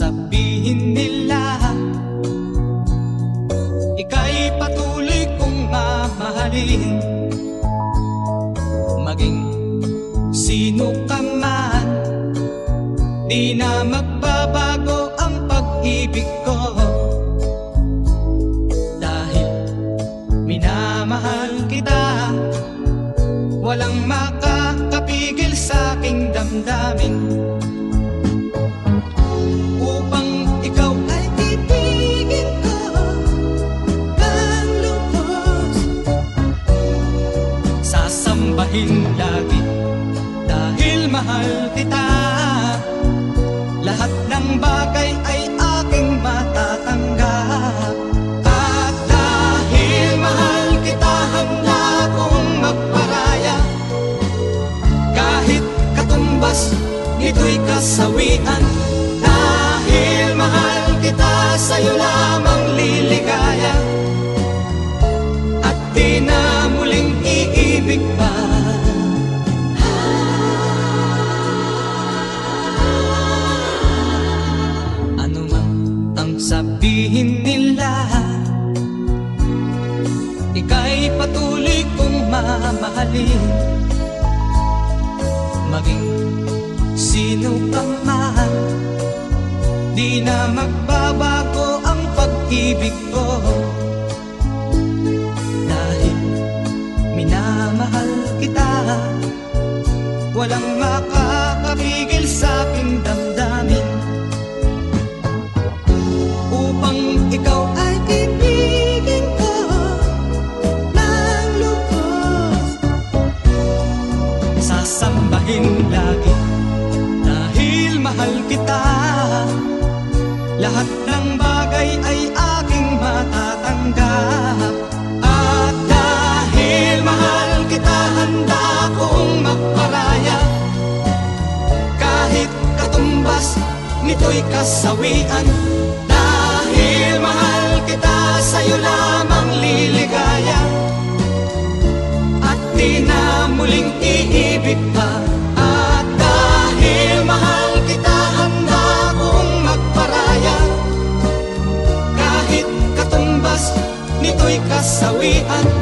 Sabihin nila. Ika'y patuloy kong mamahalin. Maging sino ka man Di na magbabago ang pag-ibig ko. Dahil minamahal kita Walang makakapigil sa aking damdamin. Sasambahin lagi dahil mahal kita. Lahat ng bagay ay aking matatanggap At dahil mahal kita handa kong magparaya. Kahit katumbas nito'y kasawian. Dahil mahal kita sa'yo lamang sabihin nila. Ika'y patuloy kong mamahalin. Maging sino ka man Di na magbabago ang pag-ibig ko. Dahil minamahal kita Walang makakapigil sa aking damdamin Sasambahin lagi. Dahil mahal kita Lahat ng bagay ay aking matatanggap. At dahil mahal kita handa kong magparaya. Kahit katumbas nito'y kasawian. Dahil mahal kita sa'yo lamang liligaya kasawian Dahil